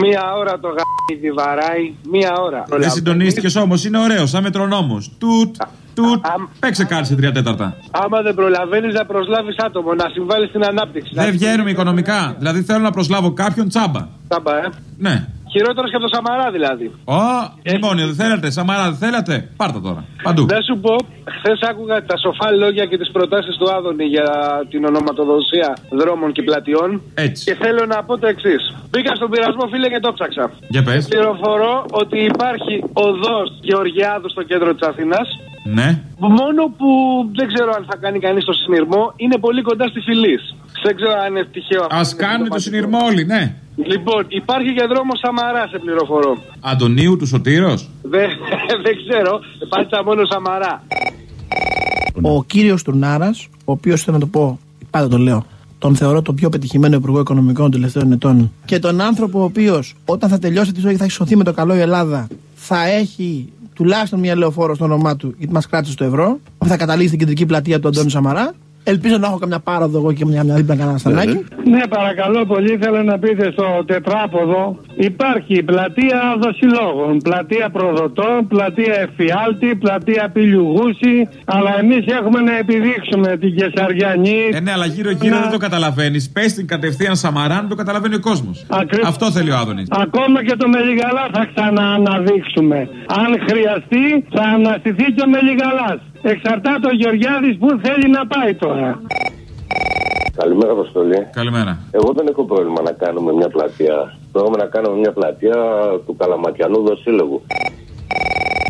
Μία ώρα το γαμίδι βαράει. Μία ώρα. Δεν συντονίστηκες όμως, είναι ωραίος, σαν μετρονόμος. Τουτ, τουτ. Παίξε κάτι σε τρία τέταρτα. Άμα δεν προλαβαίνεις να προσλάβεις άτομο, να συμβάλλεις στην ανάπτυξη. Δεν βγαίνουμε οικονομικά. Δηλαδή θέλω να προσλάβω κάποιον τσάμπα. Τσάμπα, ε. Ναι. Χειρότερος και από το Σαμαρά δηλαδή. Ω, μνημόνιο δεν θέλετε, Σαμαρά δεν θέλετε. Πάρτα τώρα. Παντού. Να σου πω, χθες άκουγα τα σοφά λόγια και τις προτάσεις του Άδωνη για την ονοματοδοσία δρόμων και πλατιών. Έτσι. Και θέλω να πω το εξής. Μπήκα στον πειρασμό, φίλε, και το ψάξα. Για πες. Πληροφορώ ότι υπάρχει οδό Γεωργιάδου στο κέντρο της Αθήνας. Ναι. Μόνο που δεν ξέρω αν θα κάνει κανείς το συνειρμό, είναι πολύ κοντά στη φυλή. Δεν ξέρω αν είναι τυχαίο αυτό. Α κάνουν το συνειρμό όλοι, ναι. Λοιπόν, υπάρχει και δρόμο Σαμαρά, σε πληροφορώ. Αντωνίου του Σωτήρος; Δεν, δεν ξέρω, πάτησα μόνο Σαμαρά. Ο κύριος Τουρνάρα, ο οποίος θέλω να το πω, πάντα το λέω, τον θεωρώ τον πιο πετυχημένο υπουργό οικονομικών των τελευταίων ετών. Και τον άνθρωπο ο οποίος, όταν θα τελειώσει τη ζωή και θα έχει σωθεί με το καλό η Ελλάδα, θα έχει τουλάχιστον μια λεωφόρο στο όνομά του, γιατί μας κράτησε το ευρώ, που θα καταλήξει στην κεντρική πλατεία του Αντώνη Σαμαρά. Ελπίζω να έχω καμιά πάροδο εγώ και μια, μια δίπλα κανένα στανάκι. Ναι, παρακαλώ πολύ. Θέλω να πείτε στο τετράποδο υπάρχει πλατεία δοσιλόγων, πλατεία προδοτών, πλατεία εφιάλτη, πλατεία πιλιουγούση. Αλλά εμείς έχουμε να επιδείξουμε την Κεσαριανή. Ε, ναι, αλλά γύρω-γύρω δεν το καταλαβαίνεις. Πες την κατευθείαν Σαμαρά να το καταλαβαίνει ο κόσμος. Αυτό θέλει ο Άδωνης. Ακόμα και το Μελιγαλάς θα ξανααναδείξουμε. Αν χρειαστεί, θα αναστηθεί και ο Μελιγαλάς. Εξαρτάται ο Γεωργιάδης που θέλει να πάει τώρα. Καλημέρα, Αποστολή. Καλημέρα. Εγώ δεν έχω πρόβλημα να κάνουμε μια πλατεία. Θέλουμε να κάνουμε μια πλατεία του Καλαματιανού Δοσύλλογου.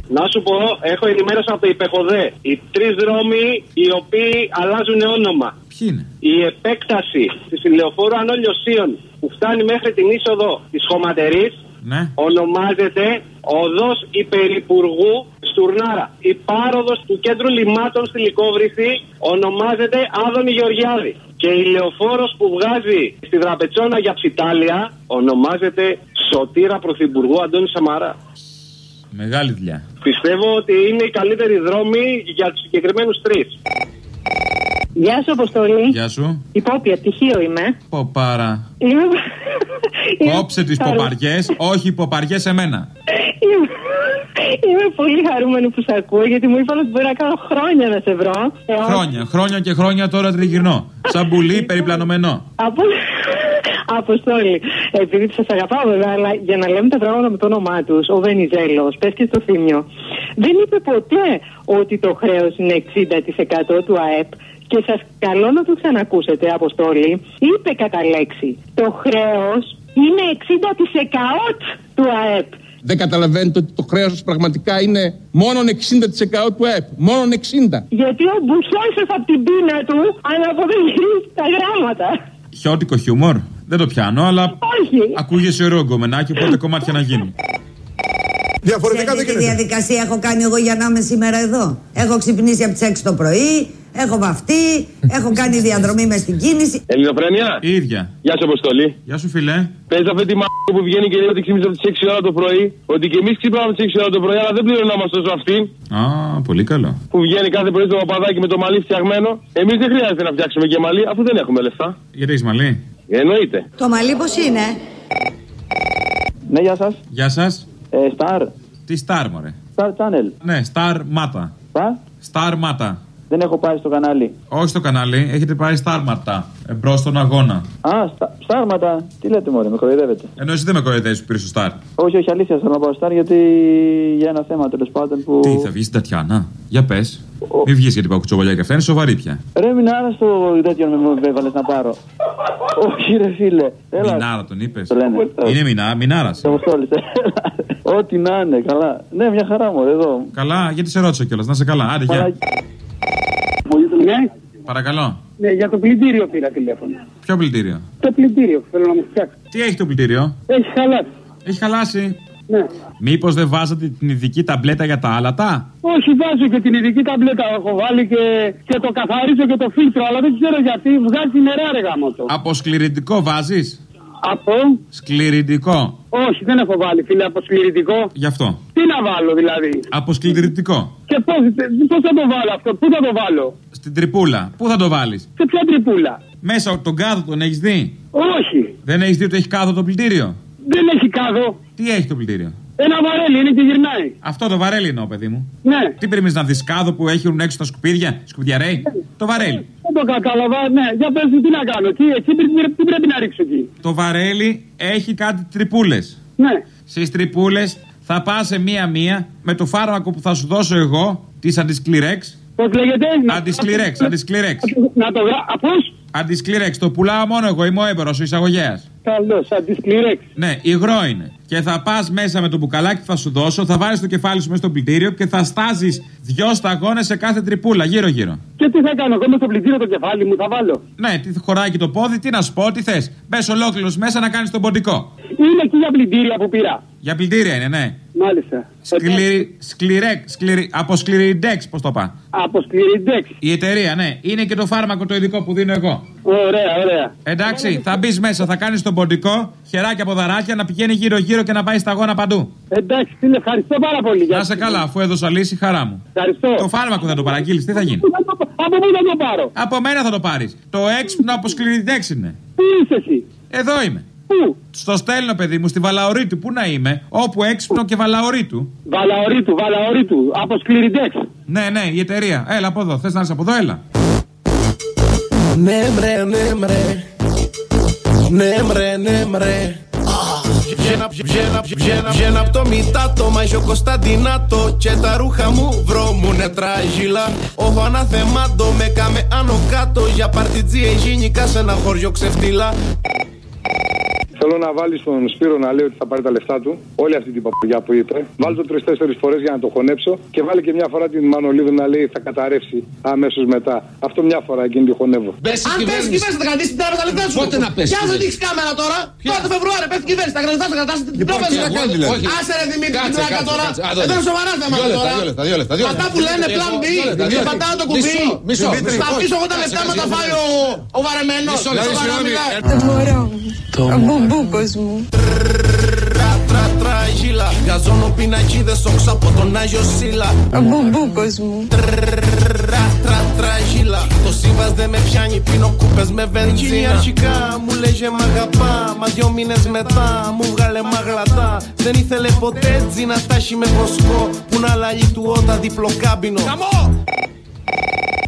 Να σου πω, έχω ενημέρωση από το Υπεχοδέ. Οι τρεις δρόμοι οι οποίοι αλλάζουν όνομα. Ποιοι είναι; Η επέκταση της ηλεοφόρου Ανόλιοσίων που φτάνει μέχρι την είσοδο της Χωματερής Ναι. ονομάζεται Οδός Υπερυπουργού Στουρνάρα. Η πάροδος του κέντρου λιμάτων στη Λικόβρηση ονομάζεται Άδωνη Γεωργιάδη. Και η λεωφόρος που βγάζει στη Δραπετσόνα για ψιτάλια ονομάζεται Σωτήρα Πρωθυπουργού Αντώνη Σαμαρά. Μεγάλη δουλειά. Πιστεύω ότι είναι οι καλύτεροι δρόμοι για τους συγκεκριμένους τρεις. Γεια σου, Αποστολή. Γεια σου. Υπόπεια, πτυχίο είμαι. Ποπάρα. Είμαι. Κόψε τις ποπαριές, όχι ποπαριές σε μένα. Είμαι... Είμαι πολύ χαρούμενη που σε ακούω γιατί μου είπαν ότι μπορεί να κάνω χρόνια να σε βρω. Ε, όχι. Χρόνια, χρόνια και χρόνια τώρα τριγυρνώ. Σαν πουλί περιπλανωμένο. Από... Αποστόλη, επειδή σας αγαπάω βέβαια, αλλά για να λέμε τα πράγματα με το όνομά τους, ο Βενιζέλος, πες και στο θύμιο, δεν είπε ποτέ ότι το χρέος είναι 60% του ΑΕΠ. Και σας καλώ να το ξανακούσετε, Αποστόλη. Είπε κατά λέξη, το χρέος είναι 60% του ΑΕΠ. Δεν καταλαβαίνετε ότι το χρέος σας πραγματικά είναι μόνο 60% του ΕΠ. Μόνο 60. Γιατί ο Μπουσόης από την πείνα του αναποδογυρίζει τα γράμματα. Χιώτικο χιούμορ. Δεν το πιάνω, αλλά Όχι. ακούγεσαι ωραίο γκομενάκι, οπότε κομμάτια να γίνουν. Διαφορετικά δεν γίνεται. διαδικασία έχω κάνει εγώ για να είμαι σήμερα εδώ. Έχω ξυπνήσει από τις 6 το πρωί, έχω βαφτεί, έχω κάνει διαδρομή μες στην κίνηση. Ελληνοφρένια. Η ίδια. Γεια σου, Αποστολή. Γεια σου, φιλέ. Παίζει αυτή τη μ*** που βγαίνει και λέει ότι ξύπνησε από τις 6 ώρα το πρωί. Ότι και εμείς ξύπναμε από τις 6 ώρα το πρωί, αλλά δεν πληρωνόμαστε όσο αυτή. Α, πολύ καλό. Που βγαίνει κάθε πρωί το παπαδάκι με το μαλλί φτιαγμένο. Εμείς δεν χρειάζεται να φτιάξουμε και μαλλί, αφού δεν έχουμε λεφτά. Γιατί έχεις μαλλί; Εννοείται. Το μαλλί πώς είναι; Ναι, γεια σας. Γεια σας. Ε, Star. Τι Star, μωρέ; Star Channel. Ναι, Star Mata. Πα. Star Mata. Δεν έχω πάει στο κανάλι. Όχι στο κανάλι, έχετε πάει Star Mata. Εμπρός στον αγώνα. Α, στα, στάρματα. Τι λέτε, Μωρέ, με κοροϊδεύετε. Ενώ εσύ δεν με κοροϊδεύεις που πήρες στο Star. Όχι, όχι, αλήθεια, θέλω να πάω Star γιατί για ένα θέμα τέλος πάντων που. Τι, θα βγεις στην Τατιάνα; Για πες. Μην βγεις γιατί πάω κουτσοβολιά και αυτά είναι σοβαρή πια. Ρε, μην άρα στο τέτοιο με έβαλες να πάρω. Όχι, ρε φίλε. Έλα. Μινάρα τον είπες. Το λένε. Είναι μινά, μινάρα. Το αποστόλησε. Ό,τι να είναι, καλά. Ναι, μια χαρά μου, εδώ. Καλά, γιατί σε ρώτησα κιόλας. Να σε καλά. Άντε, γεια. Ναι, Παρακαλώ. ναι, για το πλυντήριο πήρα τηλέφωνο. Ποιο πλυντήριο; Το πλυντήριο που θέλω να μου φτιάξει. Τι έχει το πλυντήριο; Έχει χαλάσει. Έχει χαλάσει. Ναι. Μήπως δεν βάζατε την ειδική ταμπλέτα για τα άλατα; Όχι, βάζω και την ειδική ταμπλέτα. Έχω βάλει και, και το καθαρίζω και το φίλτρο, αλλά δεν ξέρω γιατί βγάζει νερά ρε γάμο το. Από σκληρητικό βάζεις; Από; Σκληρητικό. Όχι, δεν έχω βάλει φίλε από σκληρητικό. Γι' αυτό. Τι να βάλω δηλαδή; Από σκληρητικό. Και πώς πώς θα το βάλω αυτό, πού θα το βάλω; Στην τρυπούλα. Πού θα το βάλεις; Σε ποια τρυπούλα; Μέσα τον κάδο τον έχεις δει; Όχι. Δεν έχεις δει ότι έχει κάδο το πλυντήριο; Δεν έχει κάδο. Τι έχει το πλυντήριο; Ένα βαρέλι είναι και γυρνάει. Αυτό το βαρέλι εννοώ, παιδί μου. Ναι. Τι περιμένεις να δεις κάδο που έχουν έξω τα σκουπίδια, σκουπιαρέι. Το βαρέλι. Δεν το κατάλαβα, ναι. Για πες μου τι να κάνω. Τι, εκεί τι, τι πρέπει να ρίξω εκεί; Το βαρέλι έχει κάτι τρυπούλες. Ναι. Στις τρυπούλες θα πα σε μία-μία με το φάρμακο που θα σου δώσω εγώ, της αντισκληρέξ. Πώς λέγεται, Αντισκληρέξ, αντισκληρέξ. Να το γράψω. Πώ; Αντισκληρέξ, το πουλάω μόνο εγώ, είμαι ο έμπορος, ο εισαγωγέας. Καλώ, αντισκληρέξ. Ναι, υγρό είναι. Και θα πας μέσα με το μπουκαλάκι που θα σου δώσω, θα βάλεις το κεφάλι σου μέσα στο πλυντήριο και θα στάζεις δυο σταγόνες σε κάθε τρυπούλα, γύρω-γύρω. Και τι θα κάνω, εγώ με στο πλυντήριο το κεφάλι μου θα βάλω. Ναι, τι χωράει και το πόδι, τι να σου πω, τι θες. Μπες ολόκληρος μέσα να κάνεις τον ποντικό. Είναι εκεί για πλυντήρια που πήρα. Για πλυντήρια είναι, ναι. Μάλιστα. Σκληρι, σκληρέκ, σκληρι, από σκληριντέξ, πώς το πά. Από σκληριντέξ. Η εταιρεία, ναι. Είναι και το φάρμακο το ειδικό που δίνω εγώ. Ωραία, ωραία. Εντάξει, θα μπεις μέσα, θα κάνεις τον ποντικό, χεράκια από δαράκια, να πηγαίνει γύρω-γύρω και να πάει σταγόνα παντού. Εντάξει, φίλε, ευχαριστώ πάρα πολύ. Να σε καλά, αφού έδωσα λύση, χαρά μου. Ευχαριστώ. Το φάρμακο θα το παραγγείλεις, τι θα γίνει; Από πού θα το πάρω. Από μένα θα το πάρεις. Το έξυπνο από σκληριτέξ είναι. Πού είσαι εσύ; Εδώ είμαι. Πού; Στο στέλνω, παιδί μου, στη Βαλαωρίτου. Πού να είμαι, όπου έξυπνο και Βαλαωρίτου. Βαλαωρίτου, Βαλαωρίτου. Από σκληριτέξ. Ναι, ναι, η εταιρεία. Έλα από εδώ. Θες να είσαι από εδώ, έλα. Ναι, μρε, ναι, μρε. Ναι, μρε, ναι, μρε. Βγαίνω από το μητάτο, μαγιο Κωνσταντινάτο Και τα ρούχα μου βρώμουνε τράγιλα Όχι αναθεμάτο, με κάμε άνω κάτω Για παρτιτζή εγίνικα σε ένα χωριό ξεφτύλα Θέλω να βάλει τον Σπύρο να λέει ότι θα πάρει τα λεφτά του. Όλη αυτή την παπαγιά που είπε. Βάλει το τρει-τέσσερι φορές για να το χωνέψω. Και βάλει και μια φορά την Μανολίδου να λέει θα καταρρεύσει αμέσως μετά. Αυτό μια φορά εκείνη τη χωνεύω. Αν πέσει κυβέρνηση, θα κρατήσει την τράπεζα λεφτά σου. Πότε να πέσει. Κι αν δεν δείξει κάμερα τώρα, πρώτο Φεβρουάριο πέσει κυβέρνηση. Θα κρατήσει, θα κρατήσει την τράπεζα. Άσε ρε Δημήτρη, την τράκα τώρα. Δεν είναι σοβαρά θέματα τώρα. Αυτά που λένε πλάν B, και πατάω το κουμπί. Θα αφήσω εγώ τα λεφτά μου τα φάει ο βαρεμένος. Το μωρό μου. Ο μπουμπούκος μου. Τραγίλα, γαζώνω πινακίδες όξω από τον Άγιο Σίλα Ο μπουμπούκος μου. Τραγίλα, το σύμβας δεν με πιάνει, πίνω κούπες με βενζίνα αρχικά μου λέγε μ' αγαπά, μα δυο μήνες μετά μου βγάλε μαγλατά Δεν ήθελε ποτέ τζι να τάσει με βοσκό, που να λαλεί του ότα διπλοκάμπινο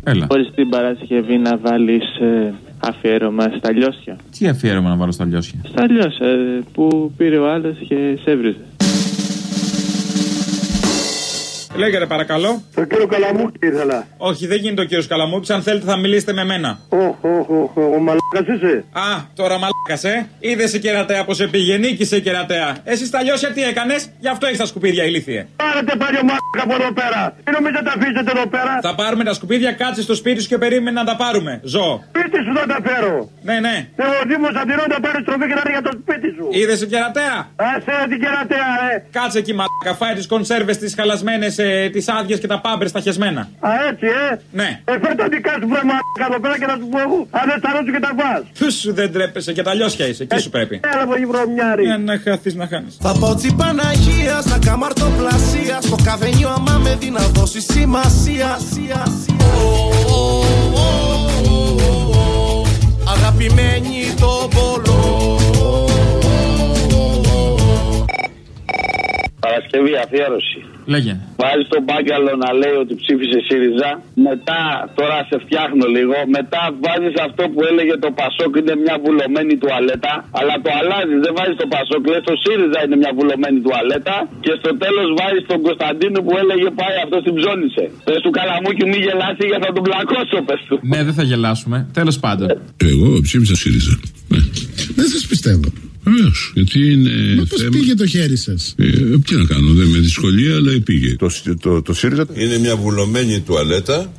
Έλα. Μπορείς την Παρασκευή να βάλεις ε, αφιέρωμα στα λιώσια. Τι αφιέρωμα να βάλω στα λιώσια; Στα λιώσια ε, που πήρε ο άλλος και σε έβριζε. Λέγεται παρακαλώ. Το κύριο Καλαμούκη ήθελα. Όχι, δεν γίνεται ο κύριο Καλαμούκης. Αν θέλετε θα μιλήσετε με μένα. Οχ, οχ, οχ, ο μαλάκα είσαι. Α, τώρα μαλάκα, ε. Είδε σε κερατέα πως επήγε, νίκησε κερατέα. Εσύ στα λιώσια τι έκανες, γι' αυτό έχεις τα σκουπίδια ηλίθιε. Πάρετε πάλι ο μαλάκα από εδώ πέρα. Τι νομίζετε τα αφήσετε εδώ πέρα. Θα πάρουμε τα σκουπίδια, κάτσε στο σπίτι σου και περίμενε να τα πάρουμε. Ζω. Σπίτι σου θα τα φέρω. Ναι, ναι. Ο Δήμος αντιρρών θα πάρει στροφή και να είναι για το σπίτι σου. Είδε σε κερατέα; Άσε την κερατέα, ε. Κάτσε εκεί, μαλάκα. Φάει τις κονσέρβες, τις χαλασμένες, ε, τις άδειες και τα πάμπερ στα χεσμένα. Α, έτσι, ε. Ναι. Ε, φέρ τα δικά σου βρε μαλάκα εδώ πέρα και θα σου πω εγώ. Αν δεν σταρώσου και τα βάζ. Πού σου δεν τρέπεσαι και τα λιώσια είσαι, εκεί σου πρέπει. Έλα από βρωμιάρι. Για να χαθεί να χάνεις. Θα πω τσι Παναγία στα καμαρτοπλασία Στο καφενείο άμα με δει να δώσει σημασία Αγαπημένη το πόλο Παρασκευή, αφιέρωση. Λέγε. Βάζει τον μπάγκαλο να λέει ότι ψήφισε ΣΥΡΙΖΑ. Μετά, τώρα σε φτιάχνω λίγο. Μετά βάζεις αυτό που έλεγε το Πασόκ είναι μια βουλωμένη τουαλέτα. Αλλά το αλλάζει, δεν βάζει το Πασόκ. Λες το ΣΥΡΙΖΑ είναι μια βουλωμένη τουαλέτα. Και στο τέλος βάζει τον Κωνσταντίνο που έλεγε πάει αυτό την ψώνισε. Πες του καλαμούκι μη γελάσει για θα τον πλακώσω, πες του. Ναι, δεν θα γελάσουμε. Τέλος πάντων. Εγώ ψήφισα ΣΥΡΙΖΑ. Ναι. Δεν σας πιστεύω. Βεβαίως. Γιατί είναι. Μα πώς θέμα- πήγε το χέρι σας; Ε, τι να κάνω, δεν με δυσκολία, αλλά πήγε. Το, το, το ΣΥΡΙΖΑ Είναι μια βουλωμένη τουαλέτα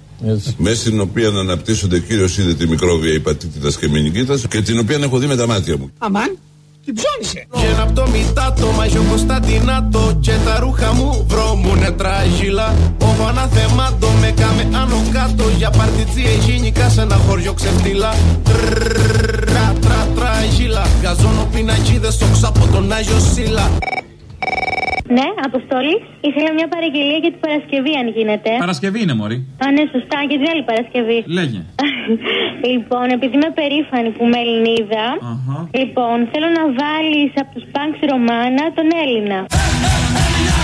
μέσα στην οποία αναπτύσσονται κύριος είδε τη μικρόβια υπατήτητα και μηνικήτας και την οποία έχω δει με τα μάτια μου. Αμάν, την ψώνισε. Βγαίνω από το μητάτο, μαγιο Κωνσταντινάτο Και τα ρούχα μου βρώμουνε τράγιλα Όχι αναθεμάτο, με κάμε άνω κάτω. Για παρτιτζή εγίνικα σε ένα χωριό ξεφτύλα. Τρα τρα τράγιλα Γαζώνω πινακίδες όξω από τον Άγιο Σίλα Ναι, Αποστόλη. Ήθελα μια παραγγελία για την Παρασκευή, αν γίνεται. Παρασκευή είναι, Μωρή. Α, ναι, σωστά, και την άλλη Παρασκευή. Λέγε. λοιπόν, επειδή είμαι περήφανη που είμαι Ελληνίδα, λοιπόν, θέλω να βάλεις από τους Πανξ Ρωμάνα τον Έλληνα. Τραγίλα,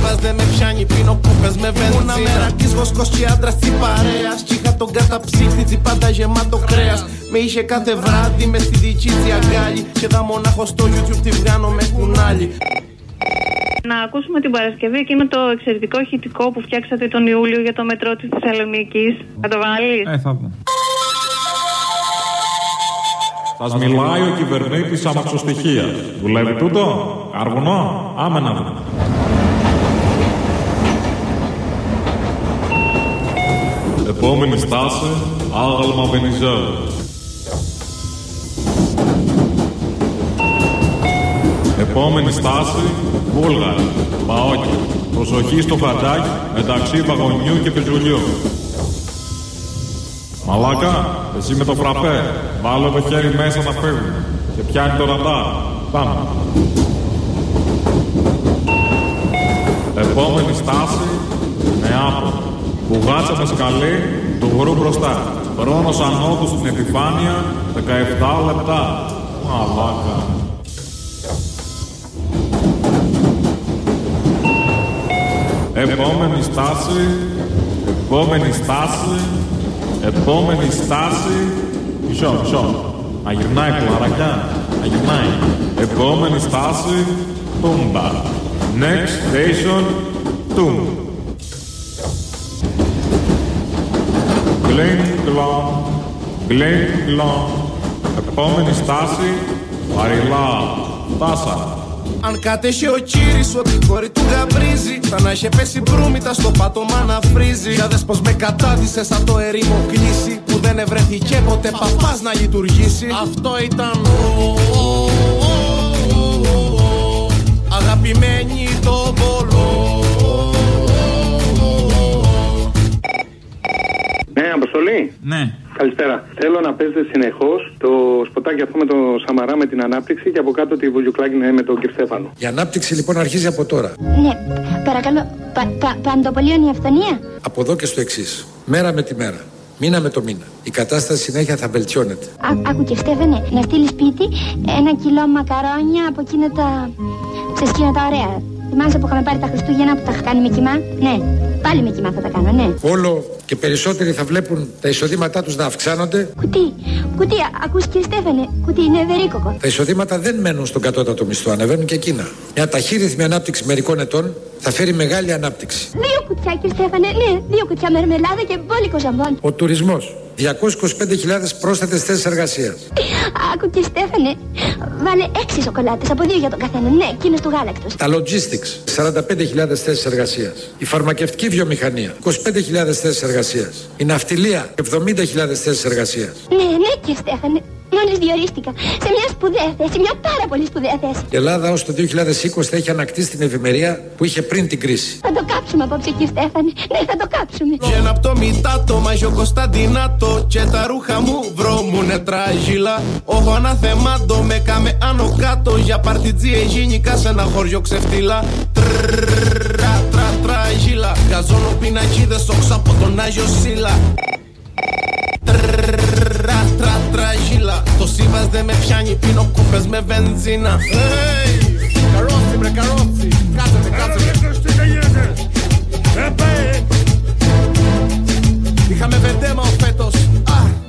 το σύμβας δεν με πιάνει πίνω κούπες με βενζίνα Una μερακής βοσκός και άντρας της παρέας Κι είχα τον καταψύχτη πάντα γεμάτο κρέας Με είχε κάθε βράδυ μες στη δική της αγκάλι Και δα μονάχο στο YouTube τη βγάνω με κουνάλι Να ακούσουμε την Παρασκευή εκείνο το εξαιρετικό ηχητικό που φτιάξατε τον Ιούλιο για το μετρό της Θεσσαλονίκης. Θα το βάλεις; Ε, θα δω. Σας μιλάει ο κυβερνήτης αμαξοστοιχίας. Δουλεύει τούτο, αργουνό, άμε να δούμε. Επόμενη στάση, άγαλμα Βενιζέλου. Επόμενη στάση, Βούλγαρη, Παόκι. Προσοχή στο φαντάκι μεταξύ βαγονιού και πεζουλιού. Μαλάκα, εσύ με το φραπέ. Βάλε το χέρι μέσα να φύγει. Και πιάνει το ραντάρ. Πάμε. Επόμενη στάση, Νεάπολη. Μπουγάτσα με σκαλί, του γρου μπροστά. Χρόνος ανώτου στην επιφάνεια, 17 λεπτά. Μαλάκα. Επόμενη στάση, επόμενη στάση, επόμενη στάση. Μισό, μισό. Να γυρνάει κλαρακιά, να γυρνάει. Επόμενη στάση, Τούμπα. Next station, Τούμ. Γκλιν γκλον, γκλιν γκλον. Επόμενη στάση, Παριλά, Τάσα. Αν κατέχει ο κύρις ότι η κόρη του γαμπρίζει Θα να είχε πέσει μπρούμητα στο πάτωμα να φρίζει Για δες πως με κατάδυσε σαν το ερήμο κλείσει Που δεν ευρέθηκε ποτέ παπάς να λειτουργήσει Αυτό ήταν Αγαπημένη το βολό Αποστολή. Ναι. Καλησπέρα. Θέλω να παίζετε συνεχώς το σποτάκι αυτό με τον Σαμαρά με την ανάπτυξη και από κάτω τη Βουλιουκλάκη με τον κ. Στέφανο. Η ανάπτυξη λοιπόν αρχίζει από τώρα. Ναι, παρακαλώ, πα, πα, παντοπολίων η αυθονία. Από εδώ και στο εξής. Μέρα με τη μέρα. Μήνα με το μήνα. Η κατάσταση συνέχεια θα βελτιώνεται. Α, άκου και Στέφανε, να στείλεις σπίτι ένα κιλό μακαρόνια από εκείνα τα. σε εκείνα τα ωραία. Θυμάσαι που είχαμε πάρει τα Χριστούγεννα που τα είχα κάνει με κοιμά. Ναι, πάλι με κοιμά θα τα κάνω, ναι. Όλο και περισσότεροι θα βλέπουν τα εισοδήματά τους να αυξάνονται. Κουτί, κουτί, ακούς κύριε Στέφανε, κουτί είναι ευερίκοκο. Τα εισοδήματα δεν μένουν στον κατώτατο μισθό, ανεβαίνουν και εκείνα. Μια ταχύρυθμη ανάπτυξη μερικών ετών θα φέρει μεγάλη ανάπτυξη. Δύο κουτιά κύριε Στέφανε, ναι, δύο κουτιά μερμελάδα και μπόλικο ζαμπόν. Ο τουρισμός. 225.000 πρόσθετες θέσεις εργασίας. Άκου και Στέφανε, βάλε έξι σοκολάτες από δύο για τον καθένα, ναι, εκείνες του γάλακτος. Τα logistics. 45.000 θέσεις εργασίας. Η φαρμακευτική βιομηχανία. 25.000 θέσεις εργασίας. Η ναυτιλία. 70.000 θέσεις εργασίας. Ναι, ναι κύριε Στέφανε, μόλις διορίστηκα σε μια σπουδαία θέση, μια πάρα πολύ σπουδαία θέση. Η Ελλάδα ως το 2020 θα έχει ανακτήσει την ευημερία που είχε πριν την κρίση. Θα το κάψουμε απόψε κύριε Στέφανε, ναι θα το κάψουμε. Βγαίνω απ' το μητάτο, μαγιο Κωνσταντινάτο Και τα ρούχα μου βρώμουνε τραγίλα Όχι αναθεμάτο, με κάμε άνω κάτω Για παρτιτζή εγίνικα σε ένα χωριό ξεφτύλα Τρα, τρα, τραγίλα Γαζώνω πινακίδες όξω από τον Άγιο Σίλα Τρα, τρα, τραγίλα Το σύμβας δεν με πιάνει, πίνω κούπες με βενζίνα Hey! Καρότσι, μπρε, καρότσι Κάτσετε, κάτσετε Τι γίνεται; Είχαμε βεντέμα ο φέτος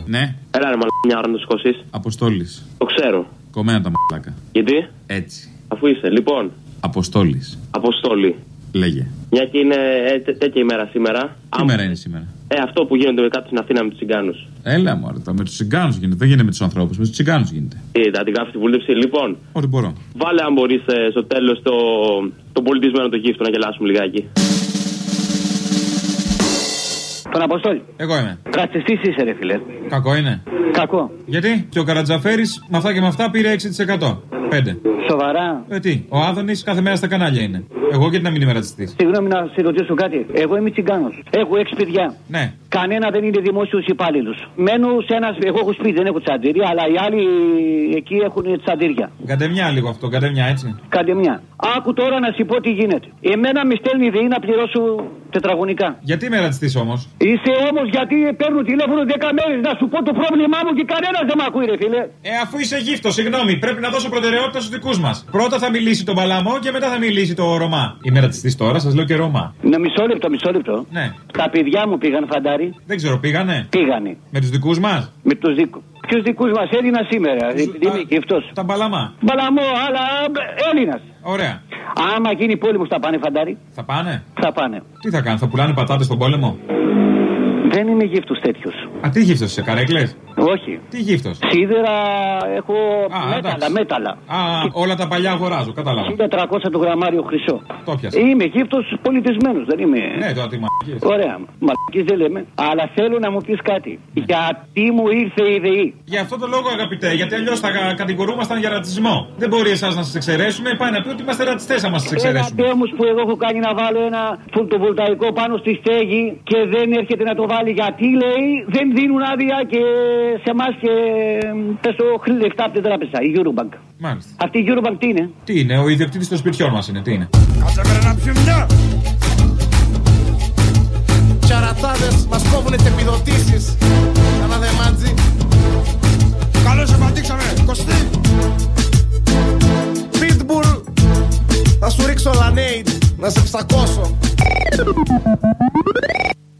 Ναι. Έλα ρε μαλακιά ώρα να το σηκώσεις. Αποστόλης. Το ξέρω. Κομμένα τα μαλάκα. Γιατί; Έτσι. Αφού είσαι. Λοιπόν, Αποστόλης. Αποστόλη. Λέγε. Μια και είναι ε, τέ- τέτοια ημέρα σήμερα. Τι μέρα είναι σήμερα; Ε, αυτό που γίνεται κάτω στην Αθήνα με τους τσιγκάνους. Έλα μου, με τους τσιγκάνους γίνεται. Δεν γίνεται με τους ανθρώπους, με τους τσιγκάνους γίνεται. Τι, θα την γράφει τη βούλευση. Λοιπόν, Ό,τι μπορώ. βάλε αν μπορείς στο τέλος το, το πολιτισμένο το γύφτο να γελάσουμε λιγάκι. Τον Αποστόλη. Εγώ είμαι. Ρατσιστή είσαι, ρε φίλε. Κακό είναι. Κακό. Γιατί; Και ο Καρατζαφέρης με αυτά και με αυτά πήρε 6%. Πέντε. Σοβαρά. Ε, τι, ο Άδωνης κάθε μέρα στα κανάλια είναι. Εγώ γιατί να μην είμαι ρατσιστή. Συγγνώμη να σε ρωτήσω κάτι. Εγώ είμαι τσιγκάνος. Έχω έξι παιδιά. Ναι. Κανένα δεν είναι δημόσιος υπάλληλος. Μένω σε ένα. Εγώ έχω σπίτι, δεν έχω τσαντήρια, αλλά οι άλλοι εκεί έχουν τσαντήρια. Καντεμιά λίγο αυτό, καντεμιά έτσι. Κάντε μια. Άκου τώρα να σου πω τι γίνεται. Εμένα με στέλνει η ΔΕΗ να πληρώσω τετραγωνικά. Γιατί είμαι ρατσιστή όμως; Είσαι όμως γιατί παίρνω τηλέφωνο 10 μέρες να σου πω το πρόβλημά μου και κανένας δεν με ακούει, ρε φίλε. Ε, αφού είσαι γύφτος, συγγνώμη, πρέπει να δώσω προτεραιότητα στους δικούς μας. Πρώτα θα μιλήσει το Παλαμό και μετά θα μιλήσει το Ρωμά. Είμαι ρατσιστής τώρα, σας λέω και Ρωμά. Να μισό λεπτό, μισό λεπτό. Ναι. Τα παιδιά μου πήγαν φαντάρι. Δεν ξέρω, πήγανε; Πήγανε. Με τους δικούς μας; Με τους δικού. Ποιους δικούς μας Έλληνας σήμερα, επειδή είμαι γυφτό. Τα Μπαλαμά. Μπαλαμό, αλλά Έλληνας. Ωραία. Άμα γίνει πόλεμος, θα πάνε φαντάρι. Θα πάνε; Θα πάνε. Τι θα κάνουν, θα πουλάνε πατάτες στον πόλεμο; Δεν είμαι γύφτος τέτοιος. Α, τι γύφτος σε καρέκλες; Όχι. Τι γύφτος; Σίδερα έχω Α, μέταλλα, εντάξει. μέταλλα. Α, όλα τα παλιά αγοράζω, κατάλαβα. 1300 το γραμμάριο χρυσό. Το πιάσα. Είμαι γύφτος πολιτισμένος, δεν είμαι. Ναι, τώρα τι μα. Ωραία. Μαλακή δεν λέμε. Αλλά θέλω να μου πεις κάτι. Γιατί μου ήρθε η ΔΕΗ; Για αυτό το λόγο, αγαπητέ, γιατί αλλιώς θα κα- κατηγορούμασταν για ρατσισμό. Δεν μπορεί εσάς να σας εξαιρέσουν, πάει να πει ότι είμαστε ρατσιστές άμα σας Ένα εξαιρέσουν. τέμο που εγώ έχω κάνει να βάλω ένα φωτοβολταϊκό πάνω στη στέγη και δεν έρχεται να το βάλει γιατί λέει δεν δίνουν άδεια και σε εμάς και πέσω λεφτά από την τράπεζα, η Eurobank. Μάλιστα. Αυτή η Eurobank τι είναι; Τι είναι, ο ιδιοκτήτης των σπιτιών μας είναι, τι είναι; Κάτσε με να πιω μια. Τσαρατάδες μας κόβουνε τις επιδοτήσεις. Κάνα δε μάτζι. Καλώς σε πατήξαμε. Κωστή. Pitbull. Θα σου ρίξω λανέιντ. Να σε ψακώσω.